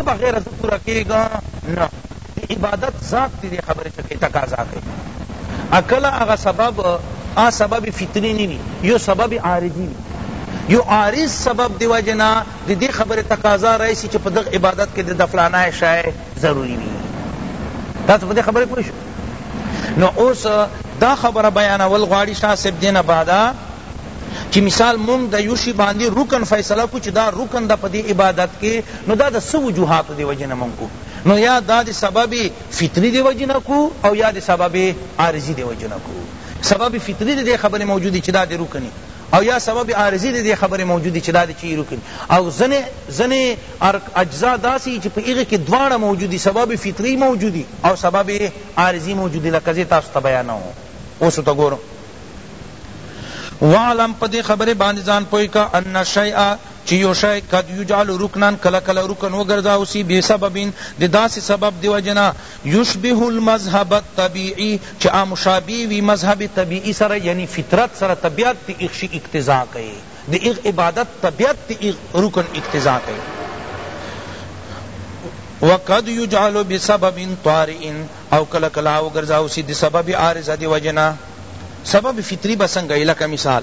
ته بغیر زه پوره کیږه نه د عبادت ذات دی دی خبری څخه تقاضا کوي ا کله هغه سبب ا سبب فطری نه وی یو سبب عارضی وی یو عارض سبب دی وجنا د دې خبره تقاضا راشي چې په دغه عبادت کې د فلانا شای ضروری وي تاسو په دې خبره پوه شئ نو اوس دا خبره بیانول غواړي شاه صاحب دینه بعدا چې مثال مونږ د یوشي باندې رکن فیصله کو چې دا رکن د په دې عبادت کې نو دا د څه وجوهاتو دی وجی نه مونږ کو نو یا دا د سبب فطری دی وجی نه کو او یا د سبب عارضی دی وجی نه کو سبب فطری دی دی خبر موجود دی چی دا دی رکنی او یا سبب عارضی دی دی خبر موجود دی چی دا دی چی رکنی او زنی زنی اجزا داسی چی پا ایغی که دوارا موجود دی سبب فطری موجود دی او سبب عارضی موجود دی لکه زی تاسو تا بیانو اوسو تا گورو وعلم پا دی خبر باندی زان پوئی کا ان شیئا چی یو شئ قد یجعل رکنا کله کله رکن وګرځاو سی بی سبب د داسی سبب دی وجه نه یشبه المذهب الطبیعی چی آ مشابه وی مذهب طبیعی سره یعنی فطرت سره طبیعت تی اخشی اقتضا کئی د ایغ عبادت طبیعت تی ایغ رکن اقتضا کئی وقد یجعل بسبب طارئ او کله کله وګرځاو سی د سبب عارض دی وجه نه سبب فطری به سنګه لکه مثال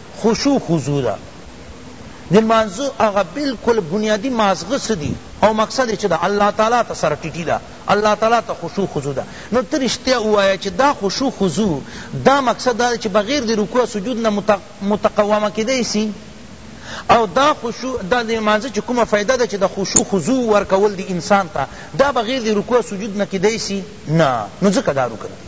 خشوع خضوع ده د لمانځه هغه بلکل بنیادی مازغه څه دي او مقصد یې څه ده الله تعالی ته سر ټیټی ده الله تعالی ته خشوع خضوع ده نو ته رښتیا ووایه چی دا خشوع خضوع دا مقصد دا ده چی بغیر د رکوع او سجود نه متقوامه کیدای سی او دا خشوع دا د لمانځه چی کومه فایده ده چی د خشوع خضوع ورکول دی انسان ته دا بغیر د رکوع او سجود نه کیدای سی نه نو ځکه دا رکن دی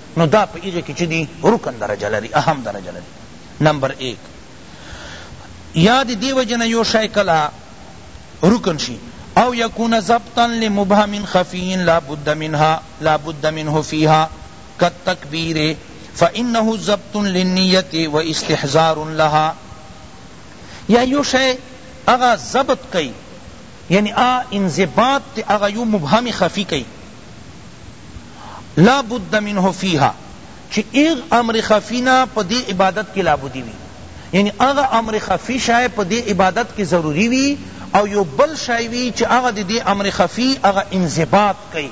نو دا په هغه کی چه دی رکن درجه لری اهم درجه لری نمبر ایک یا دی دی وجنه یو شای کلا رکن شی او یکون ضبطا لمبهم خفی لا بد منها لا بد منه فیها کالتکبیر فانه ضبط للنیت و استحضار لها یا یو شای اغا ضبط کئی یعنی آ انضباط تے اغا یو مبهم خفی کئی لا بد منه فیها چی ایغ امر خفی نه په دی عبادت کی لابدی وی یعنی هغه امر خفی شی په دی عبادت کی ضروری وی او یو بل شی وی چی هغه د دی امر خفی هغه انضباط کئی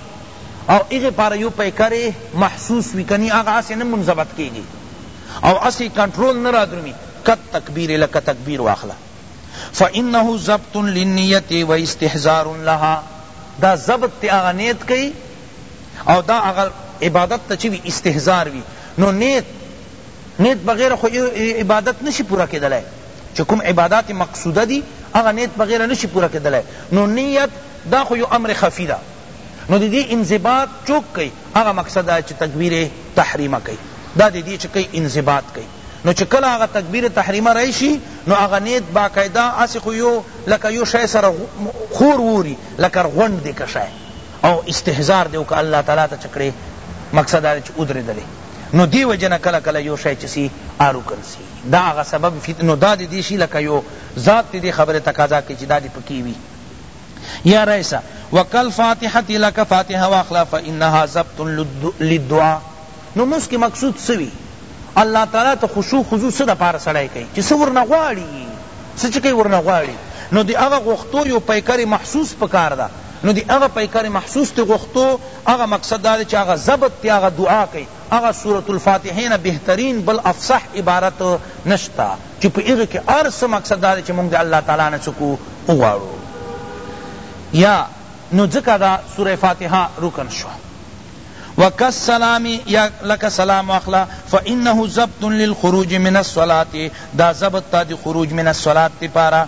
او هغه پاره یو پیکر محسوس وی کنی هغه هسی نه منضبط کیږی او هسی کنټرول نه رادرومی کالتکبیر لکه تکبیر واخله فانه ضبط للنیة و استحضار لها دا ضبط تی هغه نیت کئی او دا هغه عبادت ته چی وی استحضار وی نو نیت نیت بغیر خو عبادت نشی پورا کیدلای چی کوم عبادات مقصوده دی هغه نیت بغیر نشی پورا کیدلای نو نیت دا خو یو امر خفی دا نو دی دی انضباط چوک کئی هغه مقصد دا چی تکبیر تحریمه کئی دا دی دی چی کئی انضباط کئی نو چی کلا هغه تکبیر تحریمه رئیشی نو هغه نیت باقاعده اسی خو یو لکه یو شای سره خور ووری لکه غونډ دی کشای او استحضار دی وکړه الله تعالی ته چه کړی مقصد دا دی چه ودریدلی نو دی وجه نه کله کله یو شی چه سی آروکن سی دا هغه سبب فت نو دا دی دی شی لکه یو ذات دی دی خبر تقاضا کی چه دا دی پکی وی یا رئیسا وکل فاتحت لک فاتحه واخلا فانها ضبط للدعاء نو مس کی مقصود سوی الله تعالی ته خشوع خضوع څه د پاره سړی کوي چې څه ورنه غواړي څه چې کوي ورنه غواړي نو د هغه غوښتو یو پیکرې محسوس پکار ده نو دی هغه پیکر محسوس تی غوښتو هغه مقصد دا دی چی هغه ضبط تی هغه دعا کئی هغه سورة الفاتحه نه بهترین بل افصح عبارت نشته چی په هغی کی هر څه مقصد دا دی چی مونږ دی الله تعالی نه څه کو وغواړو یا نو ځکه دا سورة فاتحه رکن شوه وکالسلام یا لکه سلام واخله فانه ضبط للخروج من الصلاة دا ضبط تا دی خروج من الصلاة دی پاره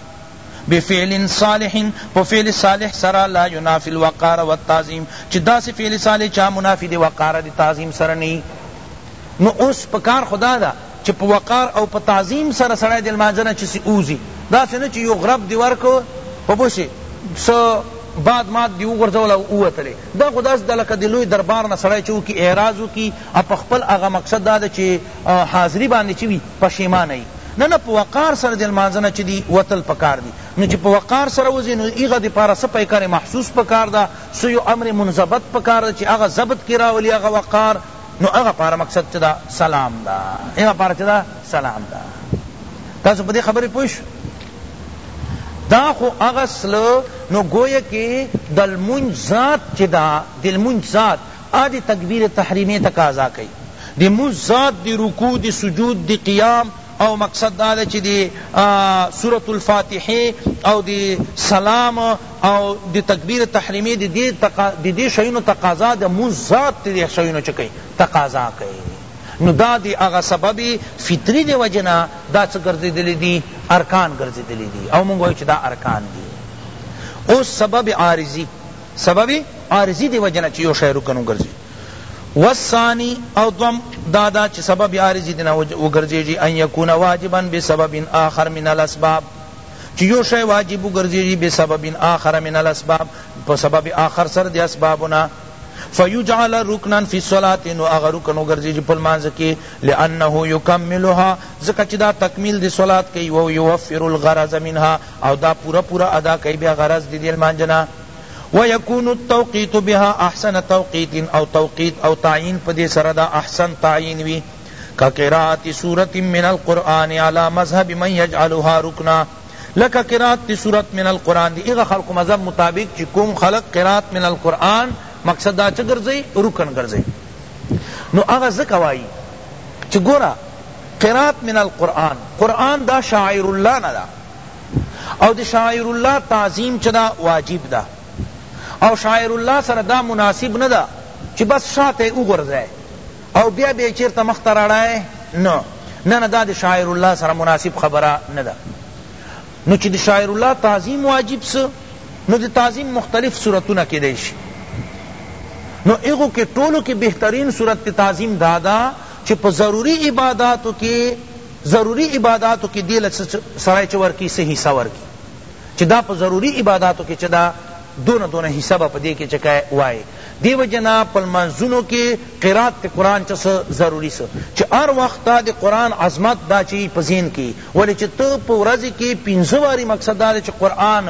بفعل صالح په فعل صالح سره لا ينافي الوقار والتعظيم چی داسی فعل صالح چا منافی دی وقار دی تعظیم سره نی نو اوس پکار خدا دا چی په وقار او په تعظیم سره سړی دی لمانځه نه چی اوزی داسی نه چی یو غرب دی ورکو په بوسی سو باد ماد دی وغورځول او ووتلی دا خو داس دا لکه د لوی دربار نه سړی چه وکی اعراض وکی او په خپل هغه مقصد دا ده چه حاضری باندې چه وی پښیمانه یی نه نه په وقار سره د لمانځه نه چی دی وتل پکار دی نو چی په وقار سره وځی نو هغه د پاره څه پیکر محسوس پکار ده څه یو امر منضبط پکار ده چی هغه ضبط کی راولی هغه وقار نو هغه پاره مقصد چه ده سلام ده هغه پاره چه ده سلام ده تاسو په دی خبری پوه شوی دا خو هغه سله نو گویا کی د لمونځ ذات چی ده د لمونځ ذات آ د تکبیر تحریمې تقاضا کوي د لمونځ ذات د رکوع د سجود د قیام او مقصد دا ده چی د سورة الفاتحه او د سلام او د تکبیر تحریمې د دې شیونو تقاضا د لمونځ ذات د دې شیونو چه کوي تقاضا کوي نو دا د هغه سبب فطری دی وجه نه دا څه ګرځیدلی دی ارکان ګرځیدلی دی او مونږ وایو چی دا ارکان دی اوس سبب عارضی سبب عارضی دی وجنه چی یو شای رکن وګرځي والثانی او دوم دادا چی سبب عارضی دینا وګرځي ان یکون واجبا بسبب آخر من الاسباب چی یو شای واجب وګرځي بسبب آخر من الاسباب په سبب آخر سر دی اسبابنا فیجعل رکنا فی الصلاة نو اغا رکن وگرزی جی پل مانز کی لأنه یکملها زکا چی دا تکمیل دی صلاة کی و یوفر الغرض منها او دا پوره پوره ادا کئ بیا غرض د دې لمانځه نه ويكون التوقيت بها احسن توقيت او توقيت او تعيين په دې سره دا احسن تعيين وي كقراءة سورة من القرآن على مذهب من يجعلها رکنا لکه قراءت تی صورت من القرآن دی اغا خلق مذہب مطابق چی کوم خلق قراءت من القرآن مقصد دا چه گرزی رکن گرزی نو اغا زکوائی چی گورا قراءت من القرآن قرآن دا شاعر اللہ ندا او د شاعر الله تعظیم چه دا واجب دا او شاعر الله سره دا مناسب ندا چه بس شاته اوغرزه او بیا بیا چیرته مخ ته راړای نه نه نه دا د شاعر الله سره مناسب خبره ندا نو چه د شاعر الله تعظیم واجب سه نو د تعظیم مختلف صورتونه کیدای شي نو ایغو کې ټولو کې بهترین صورت تعظیم دادا چې په ضروری عباداتو کې ضروری عباداتو کی دی له سړی چه ورکی څه حصه ورکی چه دا په ضروری عباداتو کی چه دا دونه دونه حصه به په دی کی چه که وای دی وجه نه په لمانځونو کی قرات ته قرآن چه څه ضروری څه چه هر وخت تا دی قرآن عظمت دا چه یی په ذهن کی ولی چه ته په ورځی کی پنځه واری مقصد دا دی چه قرآن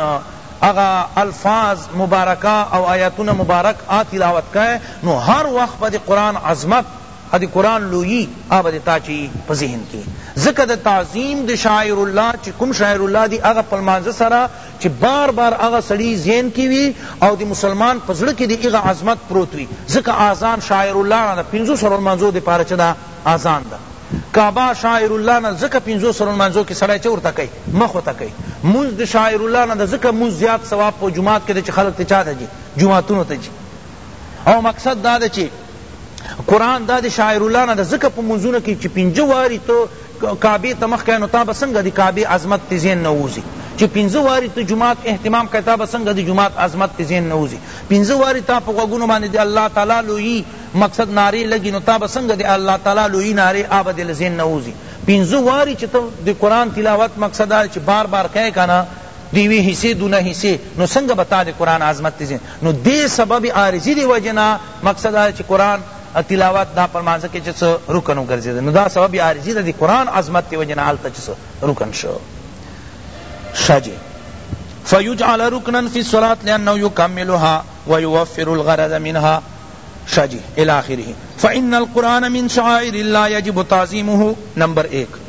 هغه الفاظ مبارکه او آیاتونه مبارک آ تلاوت که نو هر وخت به دی قرآن عظمت ها د قرآن لویی ها به د تا چی په ذهن کی ځکه د تعظیم د شاعر الله چی کوم شاعر الله دی هغه په لمانځه سره چی بار بار هغه سړی ذهن کی وی او د مسلمان په زړه کی دی هغه عظمت پروت وی ځکه آذان شاعر الله نه ده پنځو سرو لمانځو د پاره چه ده آذان ده کعبه شاعر الله نه ځکه پنځو سرو لمانځو کی سړی چه ورته کوي مخ ورته کوي مونځ د شاعر الله نه ده ځکه مونځ زیات ثواب په جماعت کی ده چه خلق ته چا ته جی جماعتونو ته جی او مقصد دا ده چه قرآن دا دی شاعر الله نه ځکه په منځونه کې چې پنځه واري ته کعبه ته مخ کړې نو تا به څنګه د کعبې عظمت ته ذهن نه ووځي چې پنځه واري ته جماعت اهتمام کړې تا به څنګه د جماعت عظمت ته ذهن نه ووځي پنځه واري تا په غوږونو باندې د الله تعالی لویي مقصد نارې لګي نو تا به څنګه د الله تعالی لویي نارې آ به دې له ذهن نه ووځي پنځه واري چې ته د قرآن تلاوت مقصد دا چې بار بار کوې که نه دیوی حصے دونه حصے نو سنگ بتا دے قرآن عظمت تیزین نو دے سبب عارضی دی وجنا مقصد دا دی چی قرآن تلاوت دا په لمانځه کی چه څه رکن وګرځیده نو دا سبب عارضی ده دی قرآن عظمت دی وجه نه هلته چه څه رکن شو ښه جی فیجعل رکنا فی الصلاة لانه یکملها ویوفر الغرض منها ښه جی الی آخره فان القرآن من شعائر الله یجب تعظیمه نمبر ایک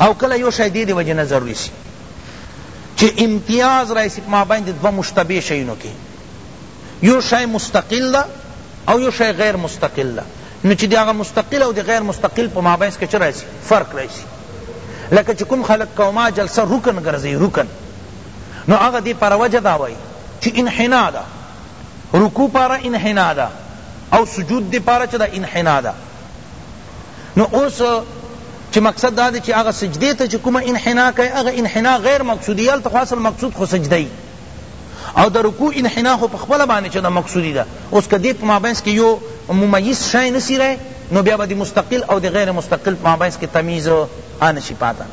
او کله یو شی دیدی وجه نه ضروری سی چی امتیاز راشی په مابین د دوه مشتبه شیونو کی یو شی مستقل ده او یو شی غیر مستقل ده نو چی دغه مستقل او د غیر مستقل په مابین کی چی راشی فرق راشی لکه چی کوم خلق قوما جلسه رکن گرزی رکن نو هغه دی پر وجه دا وای چی انحنا ده رکوع پر انحنا ده او سجود دی پر چی ده انحنا ده نو اوس چې مقصد دا دی چې هغه سجدې ته چې کومه انحنا کوي هغه انحنا غیر مقصودي هلته خو اصل مقصود خو سجده وي او د رکوع انحنا خو په خپله باندې چې دا مقصودي ده اوس که دې په مابینس کې یو ممیز شی نسی رای نو بیا به د مستقل او د غیر مستقل په مابینس کې تمیز آنشي پاته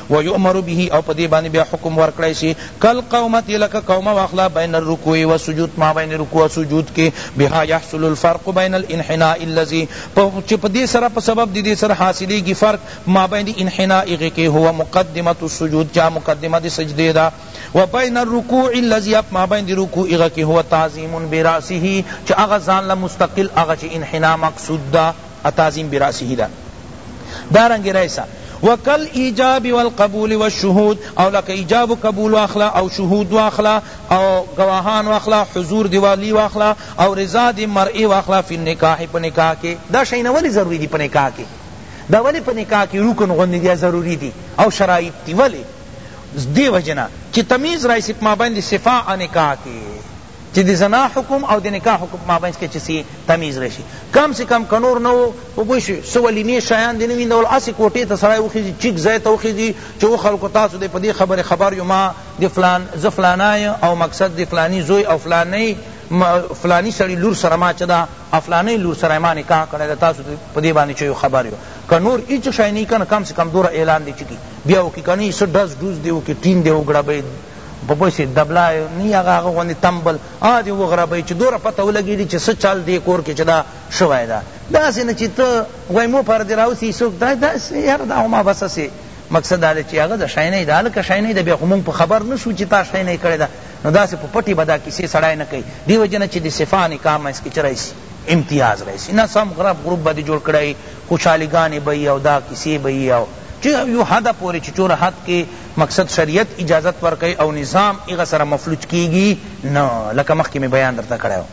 و یؤمر به او په دې باندې بیا حکم ورکړای شي کالقومة لکه قومه واخله بین الرکوع والسجود مابین رکوع او سجود کې بها یحصل الفرق بین الانحناء الذی چې په دې سره په سبب د دې سره حاصلیږي فرق مابین انحناء هغه کې هو مقدمة السجود چې مقدمه د سجدې ده و بین الرکوع الذی اپ مابین د رکوع هغه کې هو تعظیم براسه چې هغه ځان له مستقل هغه چې انحناء مقصود ده التعظیم براسه ده دارنګ رئیسا وکل ایجاب والقبول والشهود او لکه ایجاب و قبول واخلا او شهود واخلا او گواهان واخلا حضور دی والی واخلا او رضا دی مرئی واخلا فی النکاح پا نکاح کے دا شئینا ولی ضروری دی پا نکاح کے دا ولی پا نکاح کے رکن غندی دی ضروری دی او شرائط دی ولی دی وجنا چی تمیز رئیسی پا مابین دی صفاء نکاح کے چی د زنا حکم او د نکاح حکم په مابینځ کی چه سی تمیز راشی کم سے کم که نور نه وو خو پوه شوی څه ولیمې شیان دی نه ویندول هسی کوټې ته سړی وخیژی چیک ځای ته وخیژی چه او خلکو تاسو دی په دی خبرې خبر یو ما د فلان زه فلانا یم او مقصد د فلانی زوی او فلانی فلانی سړی لور سره ما چه ده او فلانی لور سره ما نکاح کړی ده تاسو ته په دی باندې چه یو خبر یو که نور هیڅ شی نه کنه کم سے کم دوره اعلان دی چه کی بیا وکی کنه څه ډز ډوز دی وکی ټین دی وګړبی په پوه شي دبلا نی هغه هغه غوندې تمبل هغه دې وغربوي چې دومره پته ولګېږي چې څه چل دې کور کې چې دا شوی ده داسې نه چې ته وایي مو پر دې راوسي څوک دا داسې یاره دا ما بس هسې مقصد دا دی چې هغه د شاینۍ ده هلکه شاینۍ ده بیا خو مونږ په خبر نه شو چې تا شاینۍ کړې ده نو داسې په پټې به دا کیسې سړی نه کوي دې وجې نه چې د صفا نکاح منځ کې چې راشي امتیاز راشي نه سم غرب غروب به دې جوړ کړی خوشحالیګانې به یې او دا کیسې به یې او چې یو حده پورې چې چونه حد کې مقصد شریعت اجازت ورکوی او نظام هغه سره مفلوج کیږی نه لکه مخکی می بیان درته کړی وو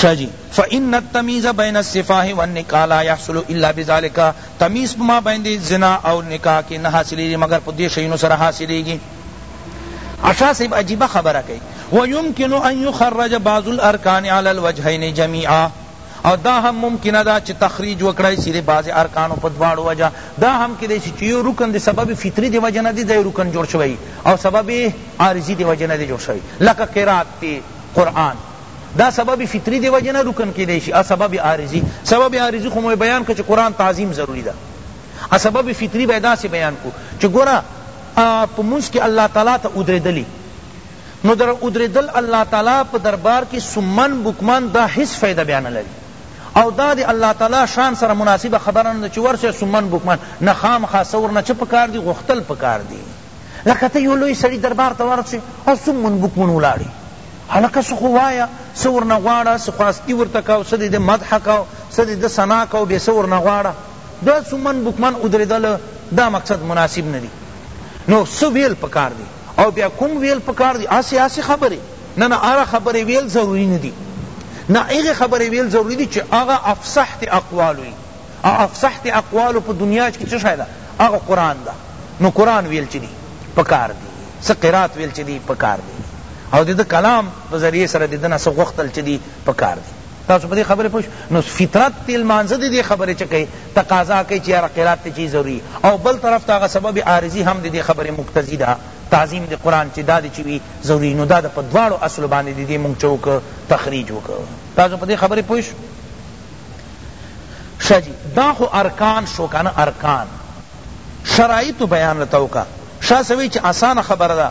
شه جی فان التمیز بین السفاح والنکاح لا يحصل الا بذلک تمیز په ما باندې زنا او نکاح کې نه حاصلېږي مگر په دې شیونو سره حاصلېږي عشا صاحب عجیبه خبره کوي ويمكن ان يخرج بعض الارکان على الوجهين جميعا او دا هم ممکنه ده چی تخریج وکړای سی د بعضی ارکانو په دواړو وجه دا هم کیدای سی چی یو رکن د سبب فطری دی وجه نه دی دی رکن جوړ شوی وی او سبب عارضی دی وجه نه دی جوړ شوی لکه قرات تی قرآن دا سبب فطری دی وجه نه رکن کیدای شی او سبب عارضی سبب عارضی خو مو بیان کړ چی قرآن تعظیم ضروری ده او سبب فطری به داسی بیان کو چی گورا په منځ کی الله تعالی ته ودریدلی نو در اودریدل الله تعالی په دربار کی صمن بکمن دا هیڅ فایده بیا نلری او دا د الله تعالی شان سره مناسبه خبره نه ده چې ورشه سمن بکمن نه خامخا څه ورنه څه پکار دي غوښتل پکار دي لکه ته یو لوی سړي دربار ته ورسې او سمن بکمن ولاړې هلکه څه خو وایه څه ورنه غواړه څه خواستی ورته کوه څه د ده مدحه کوه څه د ده ثنا کوه بیا څه ورنه غواړه دا سومن بوکمن ودریدل دا مقصد مناسب ندی نو څه ویل پکار دی او بیا کوم ویل پکار دی هسی هسی خبری نه نه هره خبره ویل ضروری ندی نه هغه خبره ویل ضروری دی چی هغه افصح تی اقوال وی او افصح تی اقوال په دنیا کی څه شی ده هغه قرآن ده نو قرآن ویل چی دی پکار دی څه قرات ویل چی دی پکار دی او دده کلام په ذریعه سره ددنه څه غوښتل چی دی پکار دی تاسو په دې خبره پوه شوئ نو فطرت تی لمانځه د دې خبرې چه کوي تقاضا کوي چې یاره قرات ته چی ضروری او بل طرف ته هغه سبب عارضی هم د دې خبرې مقتضی ده تعظیم د قرآن چې دا دې چی وي ضروری نو دا د په دواړو اصلو باندې د دې مونږ چه وکړ تخریج وکړ تاسو په دې خبرې پوه شوئ ښه جی دا خو ارکان شو کنه ارکان شرایط بیان راته وکړه شاه صاحب چې اسانه خبره ده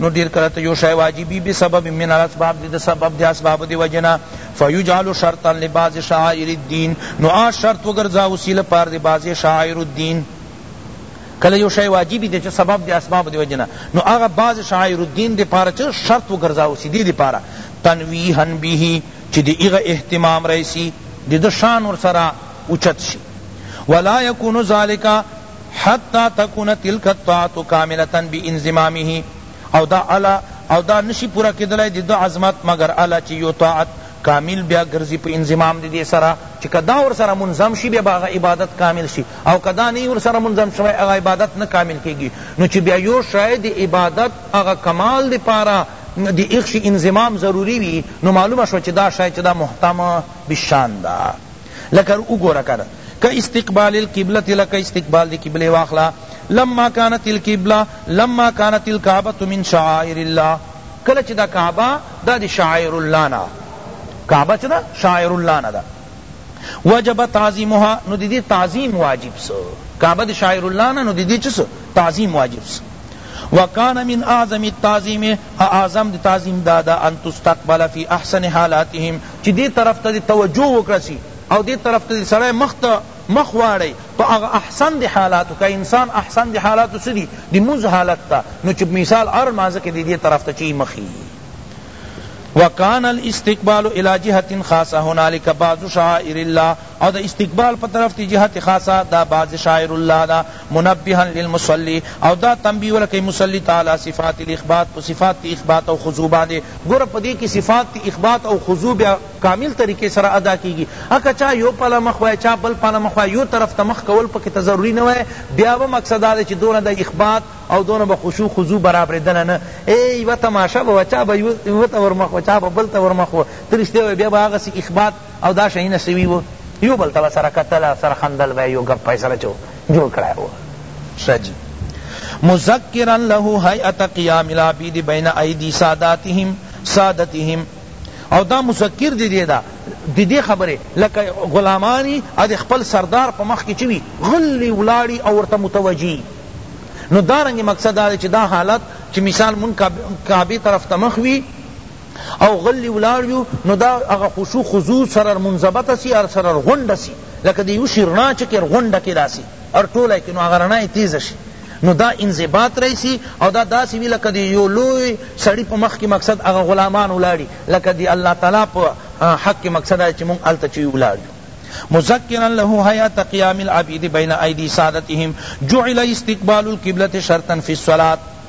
نو ډیر کله ته یو شی واجبی بسبب من الاسباب د سبب د اسباب دی وجنا فیجعل شرطا لبعض شعائر الدین نو آ شرط وګرځا وسیله پار د بعض شعائر الدین کله یو شی واجبی دی چې سبب د اسباب دی وجنا نو هغه بعض شعائر الدین دی پار چې شرط وګرځا وسی دی دی پار تنویحا به چې دی هغه اهتمام رئیسی د شان ور سره اوچت شي ولا یکون ذالک حتی تکون تلک الطاعة کاملة بانضمامه او دا الا او دا نشی پورا کیدلای د ده عظمت مګر الا چی یو طاعت کامل بیا ګرځی په انضمام د دې سره چی که دا ورسره منضم شی بیا به هغه عبادت کامل شی او که دا نه وی ورسره منضم شوی هغه عبادت نه کامل کیږی نو چی بیا یو شی د عبادت هغه کمال د پاره د ایښی انضمام ضروری وی نو معلومه شوه چی دا شی چی دا محتم بالشان ده لکه وګوره کنه که استقبال القبلة لکه استقبال دی قبله واخلا لما كانت القبلة لما كانت الكعبة من شعائر الله کله چه دا کعبه دا دی شعائر الله نا کعبه چه دا شعائر الله نا دا وجب تعظیمها نو دی تعظیم واجب سو کعبه دی شعائر الله نا نو دی چه سو تعظیم واجب سو وکان من اعظم التعظیم اعظم تعظیم دادا ان تستقبل فی احسن حالاتهم چی دی طرف ته دی توجه وکړه سی او دی طرف ته دی سړی مخ ته مخ واړی په هغه احسن دی حالاتو که انسان احسن دی حالاتو څه دی دی لمونځ حالت ته نو چی مثال هر لمانځه کی دی دی طرف ته چی مخ یی وکان الاستقبال الی جهة خاصة هنالک بعض شعائر الله او د استقبال په طرف تی جهت خاصه دا باز شاعر الله دا منبها للمصلی او دا تنبیه ورکی مصلی تعالی صفات الاخبات په صفات تی اخبات او خضوع باندې گوره په دی کی صفات تی اخبات او خضوع بیا کامل طریقې سره ادا کیږي اکه چا یو پلا مخ وای چا بل پلا مخ وای یو طرف ته مخ کول پکې ته ضروری نه وای بیا و مقصد دا چې دونه د اخبات او دونه به خشوع خضوع برابر دل نه ای و تماشا به چا به یو ته ور مخ چا به بل ته ور مخ ترشته بیا به هغه اخبات او دا شیونه سوي وه یو بل ته به سره کتل سره خندل به یو ګپ به سره چو جوړ کړای وه ښه جی مذکرا له هیئت قیام العبید بین ایدی ساداتهم سادتهم او دا مذکر دی دی دا دی دی خبری لکه غلامانی اد خپل سردار په مخ کی چوی غلی ولاړی او ورته متوجی نو دارنګ مقصد دا چی دا حالت چی مثال من کعبه طرف ته مخ وی او غلی ولاړ وي نو دا هغه خشوع خضوع سره منضبط سي او سره غونډه سي لکه د یو شي رڼا چې که غونډه کې داسې هر ټولی کې نو هغه رڼا یې تیزه شي نو دا انضباط رئیسی او دا داسې وی لکه د یو لوی سړی په مخ کې مقصد هغه غلامان ولاړي لکه د الله تعالی په حق کې مقصد چې مونږ هلته چې ولاړ یو مذکرا له حیات قیام العبید بین ایدی سادتهم جعل استقبال القبلة شرطا فی الصلاة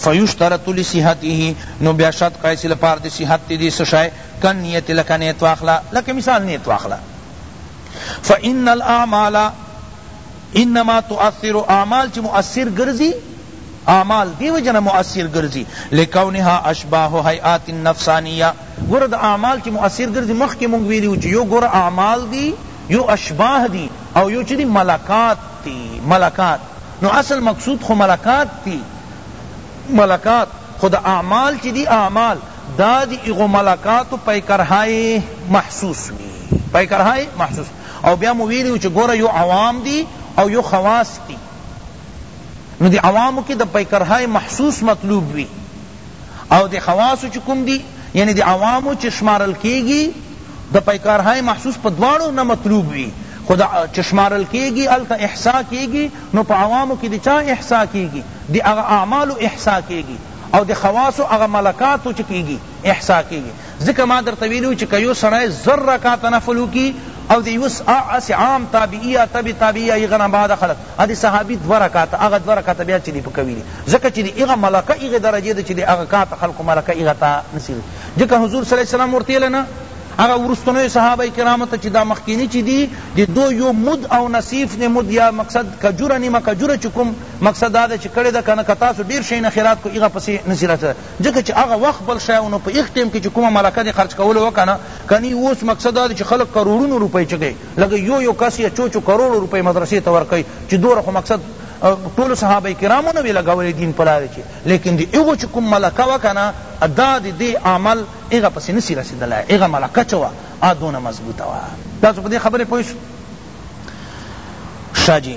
فیشترط لصحته نو بیا شرط کړی چې لپاره د صحت دې څه شی کن نیت لکه نیت واخله لکه مثال نیت واخله فان الاعمال انما تؤثر اعمال چې مؤثر ګرځي اعمال دیو جن مؤثر گرزی لکونها اشباح حیات النفسانیہ گور دا اعمال چی مؤثر گرزی مخ کی مونگ ویلیو چی یو گور اعمال دی یو اشباح دی او یو چی دی ملکات دی ملکات نو اصل مقصود خو ملکات دی ملکات خو دا اعمال چی دی اعمال دا دی اغو ملکاتو پیکرهای محسوس وی پیکرهای محسوس او بیا مو ویلیو چی گورا یو عوام دی او یو خواص دی نو دی عوامو کی دا پیکرهای محسوس مطلوب وی او د خواصو چی کوم دی یعنی د عوامو چی شمارل کیږی د پیکارهای محسوس په دواړو نه مطلوب وی خو د چی شمارل کیږی هلته احصاء کیږی نو په عوامو کی د چا احصاء کیږی د هغه اعمالو احصاء کیږی او د خواصو هغه ملکاتو چی کیږی احصاء کیږی ځکه ما درته ویلي وو چې که یو سړی زر رکعته نفل وکړي او د یوه هسې عام تابعي یا تبع تابعي یا هغه نه بعده خلق هغه د صحابي دوه رکعته هغه دوه رکعته بیا چې دی په کوي دي ځکه چې د هغه ملکه هغې درجې ده چې د هغه کار ته خلقو ملکه هغه ته نسي ځکه حضور صلی الله علیه وسلم ورته ویل نه هغه ورستنوی صحابه کرامو ته چې دا مخکینی چې دی د دو یو مد او نصیف نه مد یا مقصد کجوره نیمه کجوره چې کوم مقصد دا ده چې کړی ده کنه که تاسو ډیر شی نه خیرات کو هغه پسې نصیرت ځکه چی هغه وخت بل شی وو نو په ایښ ټیم کی چی کومه ملکه دی خرچ کولو وه کنه کنی اوس مقصد دا دی چی خلک کروړونو روپی چه کئی لګی یو یو کس یی چو چو کروړ روپی مدرسی ته ورکوی چی دوره خو مقصد ټولو صحابه کرامو نه وی لګولی دین په لاره چی لیکن دی هغو چی کوم ملکه وه کنه دا دی دی عمل هغه پسی نسی رسیدلای هغه ملکه چه وه هغه دونه مضبوطه وه تاسو په دی خبری پوه شوی شا جی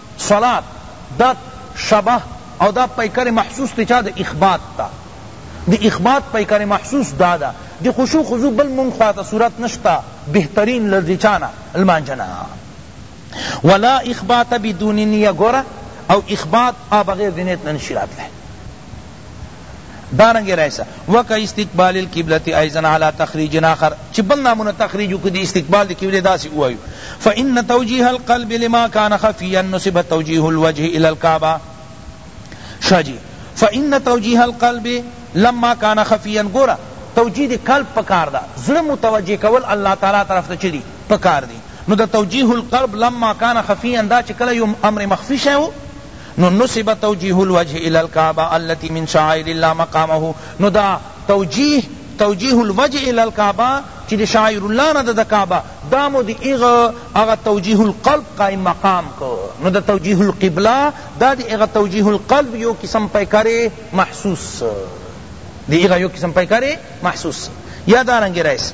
صلات دا شبه او دا پیکر محسوس دی چا د اخبات تا د اخبات پیکر محسوس دا دا د خشوع خضوع بل مونږ خوا ته صورت نشته بهترین لرزی چانا لمانځه نه ولا اخبات بدون نیه ګوره او اخبات آ بغیر د نیت نه نشی راتلی دارنګ رئیسا وک استقبال القبلۃ ایزن علی تخریج اخر چ بل نامونه تخریج کو دی استقبال دی قبلہ داسی وایو فان توجیه القلب لما کان خفیا نسب توجیه الوجه الی الکعبہ شجی فان توجیه القلب لما کان خفیا گورا توجیه دی قلب پکار دا زړه متوجه کول الله تعالی طرف ته چدی پکار دی نو دا توجیه القلب لما کان خفیا دا چ کله یو امر مخفی شوی نو نسب توجیه الوجه الی الکعبة التی من شعائر الله مقامه نو دا توجیه توجیه الوجه الی الکعبة چی دی شعائر الله نه ده کعبه دا مو دی هغه هغه توجیه القلب قائم مقام کو نو دا توجیه القبلة دا دی هغه توجیه القلب یو قسم پیکر محسوس دی هغه یو قسم پیکر محسوس یا دا رنگی رئیس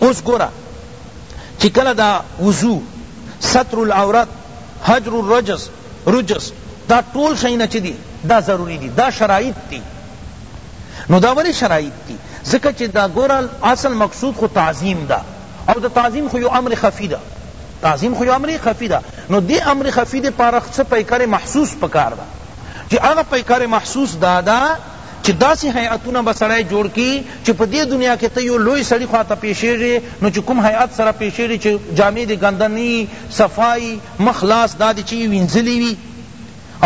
اوس ګوره چی کله دا وضو ستر العورت حجر الرجس رجس دا ټول شینا چی دی دا ضروری دی دا شرایط دی نو دا ولی شرایط دی ځکه چی دا ګوره اصل مقصود خو تعظیم دا او دا تعظیم خو یو امر خفی دا تعظیم خو یو امر خفی دا نو دی امر خفی دی پارخ څه پیکر محسوس پکار دا چی اغا پیکر محسوس دادا چی داسی هیئتونه به سړی جوړ کی چی په دی دنیا کی ته یو لوی سړی خوا ته پیشیږی نو چی کوم هیئت سره پیشیږی چی جامی دی ګنده نه یی صفا یی مخ لاس دا دی چی وینځلی وی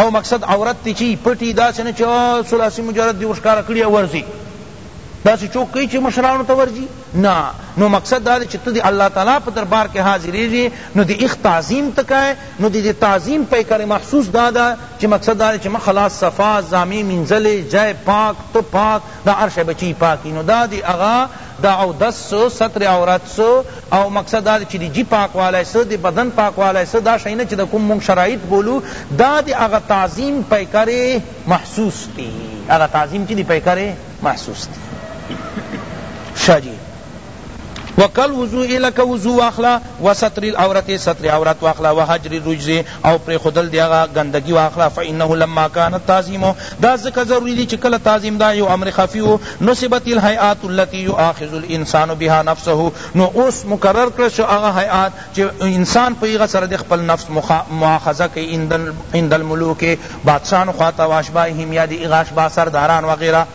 او مقصد عورت دی چی پټی داسی نه چی ثلاثی مجرد دی ورښکاره کړی او ورځی داسی چوک کئی چی مشرانو ته ورځی نه نو مقصد دا دی چی ته دی الله تعالی په دربار کی حاضریږی نو دی ایخ تعظیم ته کای نو د دې تعظیم پیکر محسوس دا ده چی مقصد دا دی چی مخ لاس صفا ځامې مینځلې ځای پاک ته پاک دا هر شی به چی پاک وی نو دا دی هغه د اودس څه ستر عورت څه او مقصد دا دی چی د جی پاکوالی څه د بدن پاکوالی څه دا شی نه چی د کوم مونږ شرایط بولو دا دی هغه تعظیم پیکر محسوس دی هغه تعظیم چی دی پیکر محسوس دی شه جی وکالوضوء لکه وضو واخله وستر العورة ستر عورت واخله وهجر الرجز او پریښودل د هغه ګندګي واخله فانه لما کان التعظیم دا ځکه ضروري دي چې کله تعظیم دا یو امر خفي و نصبت الهیئات التي یؤاخذ الانسان بها نفسه نو اوس مقرر کړ شو هغه هیئات چې انسان په هغه سره د خپل نفس مؤاخذه کوي عند الملوک بادشاهانو خواته واشباههم یا د هغه اشباه سرداران وغیره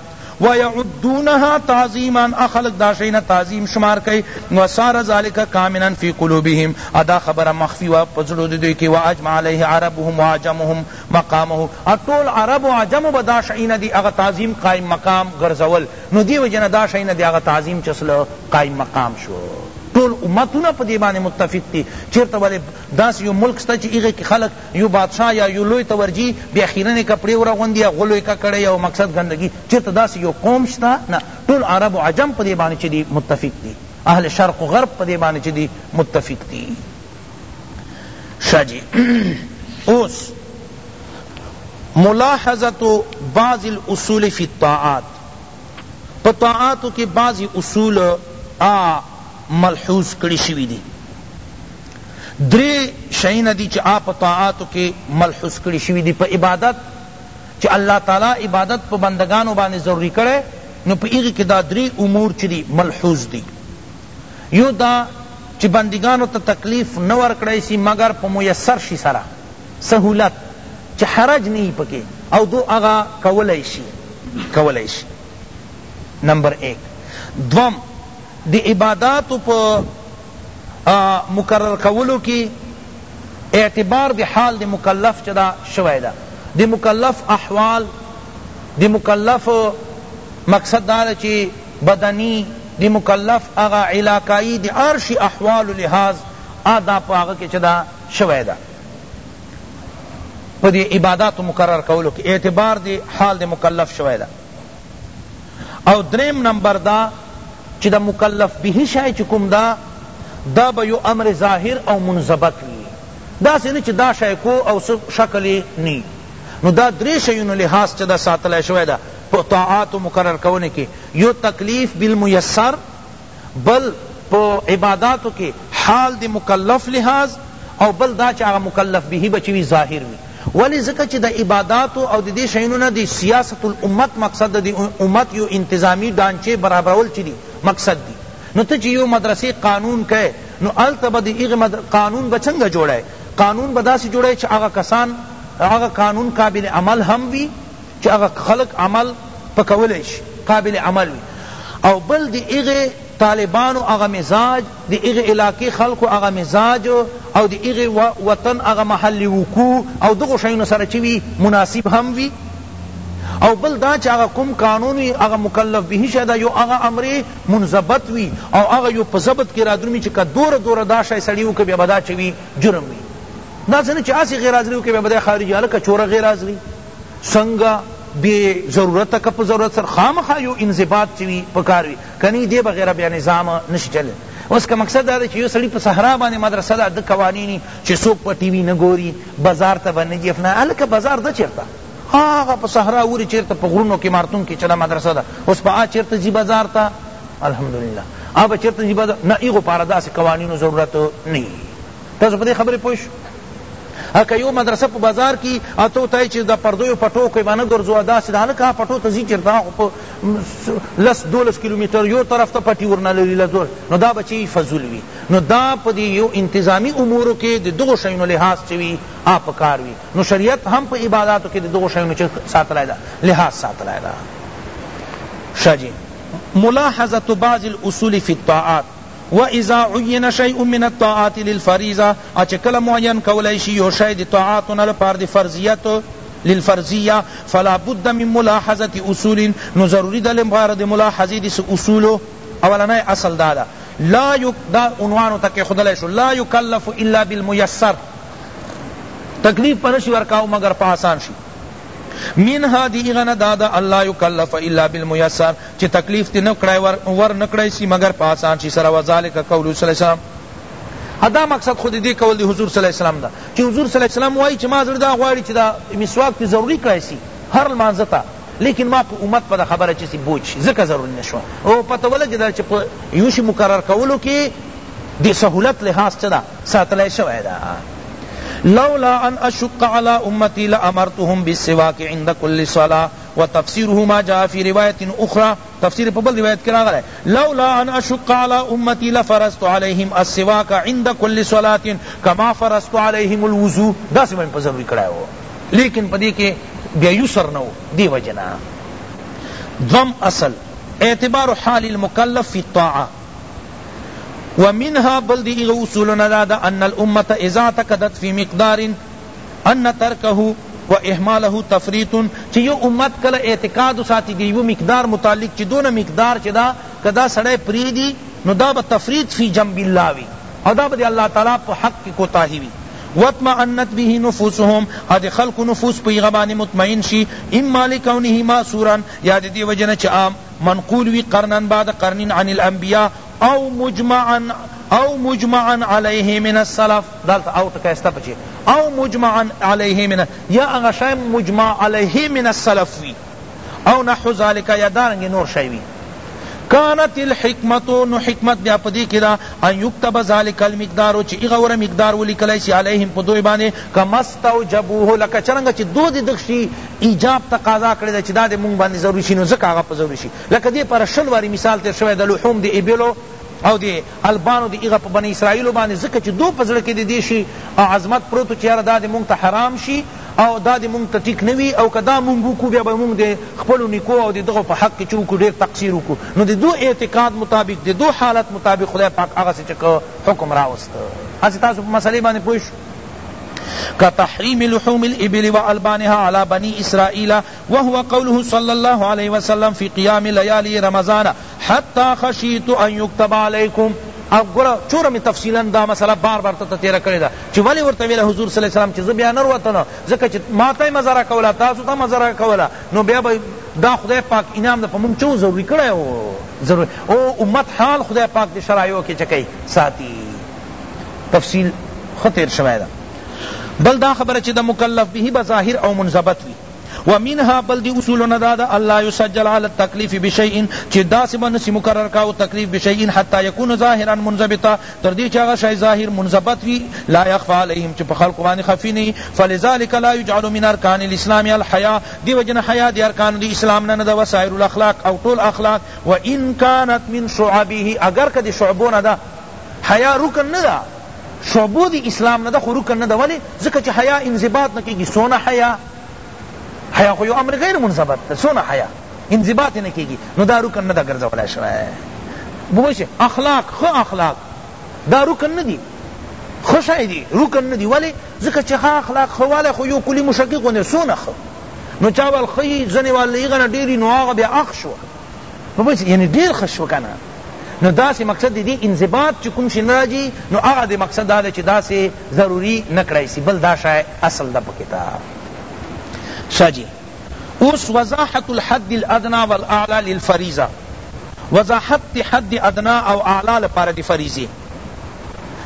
ويعدونها تعظيما او خلق دا شی نه تعظیم شمار کئ وصار ذلک کامنا فی قلوبهم او دا خبره مخفی وه په زړو د دوی کی واجمع علیه عربهم وعجمهم مقامه او ټول عرب او عجمو به دا شی نه دی هغه تعظیم قایم مقام ګرځول نو دی وجه نه دا شی نه دی هغه تعظیم چه سلو قایم مقام شو ټول امتونه په دی باندې متفق دی چیرته ولې داسې یو ملک شته چه هغه کی خلق يو بادشاه يا يو لوی تورجي بيا خيرنې کپړې ورغوندي او غلو يې ککړې او مقصد ګندګي چرته داسې يو قوم شته نه ټول عرب او عجم په دې باندې چه دي متفق دي اهل شرق و غرب په دې باندې چه دي متفق دي شه جي اوس ملاحظة بعض الاصول في الطاعات په طاعاتو کې بعضی اصول آ ملحوظ کړی شوی دی دری شیونه دی چی هغه په طاعاتو کی ملحوظ کړی شوی دی په عبادت چی الله تعالی عبادت په بندګانو باندی ضروری کړی نو په هغی کی دا دری امور چی دی ملحوظ دی یو دا چی بندګانو ته تکلیف نه ورکړی سی مګر په میسر شی سره سهولت چی حرج نه وی پکی او دو هغه کولای شی کولای شی نمبر ایک دوم دی عباداتو په مقرر کولو کی اعتبار دی حال دی مکلف چه دا شوی دا دی مکلف احوال دی مکلف مقصد دا چه بدنی دی مکلف اغا علاقائی دی ارشی احوال و لحاظ آدھا پا آغا کی چه دا شوی دا پا دی عبادات مقرر کولو کی اعتبار دی حال دی مکلف شوی دا او دریم نمبر دا چی دا مکلف به شی چی کوم دا دا به یو امر ظاهر او منضبط وی داسی نه چی دا شی کو او شکل یی نی نو دا دری شیونو لحاظ چی دا ساتلی شوی دا په طاعات و مقرر کونی کی یو تکلیف بالمیسر بل په عباداتو کی حال د مکلف لحاظ او بل دا چی هغه مکلف به به چی وی ظاهر وی ولی ځکه چی د عباداتو او د دی شیونو نه د سیاست الامت مقصد د دی امت یو انتظامی ډانچه برابرول چی دی مقصد دی نو ته چی یو مدرسی قانون کئ نو هلته به د هغه قانون به څنګه جوړی قانون به داسی جوړی چی هغه کسان هغه قانون قابل عمل هم وی چی هغه خلق عمل په کولای شی قابل عمل وی او بل د هغه طالبانو هغه مزاج د هغه علاقی خلقو هغه مزاج او د هغه وطن هغه محل وقوع او دغو شیونو سره چه وی مناسب هم وی او بل دا چی هغه کوم قانون وی هغه مکلف به شی دا یو هغه امر منضبط وی او هغه یو په ضبط کی رادرومی چی که دوره دوره دا شی سړی وکی بیا به دا چه وی جرم وی داسی نه چی هسی غیر حاضری وکی بیا به دا خارجی هلکه چوره غیر حاضری څنګه بی ضرورته که په ضرورت سره خامخا یو انضباط چی وی پکار وی کنی دی بغیر بیا نظام نشی چلیدای اوس که مقصد داده چی یو سړی په صحرا باندی مدرسه ده ده قوانینی چی څوک په ټی وی نه ګوری بازار ته به نه ځی فلان هلکه بازار ده چیرته هغه په صحرا وری چیرته په غرونو کی مارتون کی چلا مدرسه ده اوس په آ چیرته ځی بازار ته الحمدلله آ به چیرته ځی بازار نه ایغو پاره داسی قوانینو ضرورت نه تاسو په دی خبری پوه شوی هکه یو مدرسه په بازار کی اتو تای چی دا پردیو پټو کی بانه ګرځو دا سید هلک ها پټو ته زی چرته ها خو لس دولس کیلومتر یو طرف ته پټی ورنه لری لس دولس نو دا بچی فضول وی نو دا په دی یو انتظامی امور کی د دغه شینو لحاظ چوی ا پکار وی نو شریعت هم په عباداتو کی د دغه شینو چ ساتلای دا لحاظ ساتلای دا شجی ملاحظه بعض الاصول فی الطاعات و اذا عین شیء من الطاعات للفریضة او چه کله معین کولای شی یو شی دی طاعاتو نه لپاره دی فرضیت للفرضیة فلا بد من ملاحظة اصول نو ضروری ده لپاره دی ملاحظی دی څه اصولو اولنی اصل دادا لا یک دا عنوان ورته کیښودلای شو لا یکلف الا بالمیسر تکلیف په نشی ورکاو مگر په آسان شی منها دی هغه نه دادا ان لا یکلف الا بالمیسر چه تکلیف تی نه کړای ور نه کړای سی مګر په آسان شی سره وذلک قوله صلی الله علیه وسلم ها دا مقصد خو ددی قول دی حضور صلی الله علیه وسلم دا چه حضور صلی الله علیه وسلم وایی چه ما زړه دا غواړی چه دا مسواک تی ضروری کړای سی هر لمانځه ته لیکن ما په امت په دا خبره چه سی بوج شی ځکه ضروری نشو او پته ولګیدل چه په یو شی مقرر کولو کی دی سهولت لحاظ چه دا ساتلای شوی دا لولا ان اشق علی امتی لامرتهم بالسواک عند كل صلاه وتفسیره ما جاء فی روایت اخری تفسیر په بل روایت کی راغلی لولا ان اشق علی امتی لفرضت علیهم السواک عند کل صلاة کما فرضت علیهم الوضو داسی من په ضروری کړای وو لیکن پدی کی بیا یسر نو دی وجنا دوم اصل اعتبار حال المکلف فی الطاعه ومنها بل دی اغا اصولنا دا ان الامت اذا تقدت فی مقدار ان ترکه و اهماله تفریط چی یو امت کله اعتقاد وساتی دی یوه مقدار متعلق چی دونه مقدار چی دا که دا سړی پریږدی نو دا به تفریط فی جنب الله وی او دا به د الله تعالی په حق کی کوتاهی وی واطمأنت به نفوسهم او د خلقو نفوس په هغه باندې مطمئن شي اما لکونه ماسورا یا د دې وجه نه چې عام منقول وي قرنا بعد قرن عن الانبیاء او مجمعا او مجمعا علیه من السلف دالته او ټکی سته پچې او مجمعا علیه من یا هغه شی مجمع علیه من السلف وی او نحو ذالک یا دارنګ نور شی وی کانت الحکمت نو حکمت بیا پدی کی دا ان یكتب ذلك المقدار چ اغور مقدار ولیکلی سی علیہم پدوی باندې کما استوجبوه لک چرنګ چ دو دی دخشی ایجاب تقاضا کړی چ دا دی مونږ باندې ضروري شي نو زکه هغه په ضروري شي لکه دی پر شل واری مثال تیر شوی د لحوم دی ابلو او دی البانو د هغه په بنی اسراییلو باندې ځکه چې دو په زړه کې د دې شي عظمت پروت و چې یاره دا دې مونږ ته حرام شي او دا دې مونږ ته ټیک نه وي او که دا مونږ وکړو بیا به مونږ د خپلو نیکو او د دغو په حق کې چې وکړو ډېر تقصیر وکړو نو د دو اعتقاد مطابق د دو حالت مطابق خدای پاک هغسې چې که حکم راوست هسې تاسو په مسئلې باندې پوه شو کتحریم لحوم الابل والبانها علی بنی اسرائیل وهو قوله صلی الله علیه وسلم فی قیام لیالی رمضان حتی خشیت ان یکتب علیکم او گورا چورا می تفصیلا دا مسئلہ بار بار تا تیرا کړی دا چی ولی ورته ویل حضور صلی الله علیه وسلم چی زه بیا نه وروتنه ځکه چی ما ته مزرا کولا تاسو ته مزرا کولا نو بیا به دا خدای پاک انعام د پمون چو ضروری کړی او ضرور او امت حال خدای پاک د شرایو کې چکی ساتي تفصیل خطر شوی دا بل دا خبره چی دا مکلف به بظاهر او منضبط وی ومنها بل دی اصولو نه داده الا یسجل علی التکلیف بشیء چی داسی به نسی مقرر کاو تکلیف بشیء حتی یکون ظاهرا منضبطا تر دی چی هغه شی ظاهر منضبط وی لا یخفی علیهم چی په خلقو باندی خفی نه وی فلذلک لا یجعل من ارکان الاسلام الحیا دی وجه نه حیا دی ارکانو دی اسلام نه نده وسایر الاخلاق او ټول اخلاق وان کانت من شعبه اگر که دی شعبو نه ده حیا رکن نده شعبو دی اسلام نه ده خو رکن نه ده ولی ځکه چی حیا انضباط نه کیږي سونه حیا حیا خو یو امر غیر منضبط ده سونه حیا انضباط نه کیږي نو دا رکن نه ده ګرځولای شوی بوشه اخلاق خو اخلاق دا رکن نه دي خو شای دي رکن نه دي ولی ځکه چی ښه اخلاق خو والا خو یو کلی مشکی غونه سونه خو نو چا ول خی ځنه والی غنه ډیری نو هغه بیا اخ شو بوشه یعنی ډیر خشو کنه نو داسې مقصد د دې انضباط چې کوم شي نه راځي نو هغه د مقصد دا دی چې داسې ضروري نه کړای سي بل دا شی اصل ده په کتاب ښه جي اوس وضاحت الحد الادنی والاعلی للفریضه وضاحت د حد ادنی او اعلی لپاره د فریضې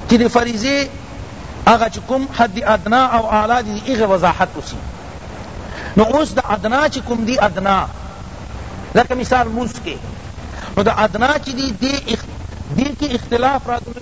چې د فریضې هغه چې کوم حد ادنی او اعلی دي هغه وضاحت وسي نو اوس د ادنی چې کوم دي ادنی لکه مثال مونځ کې نو د ادنا چې دي دې کې اختلاف راځي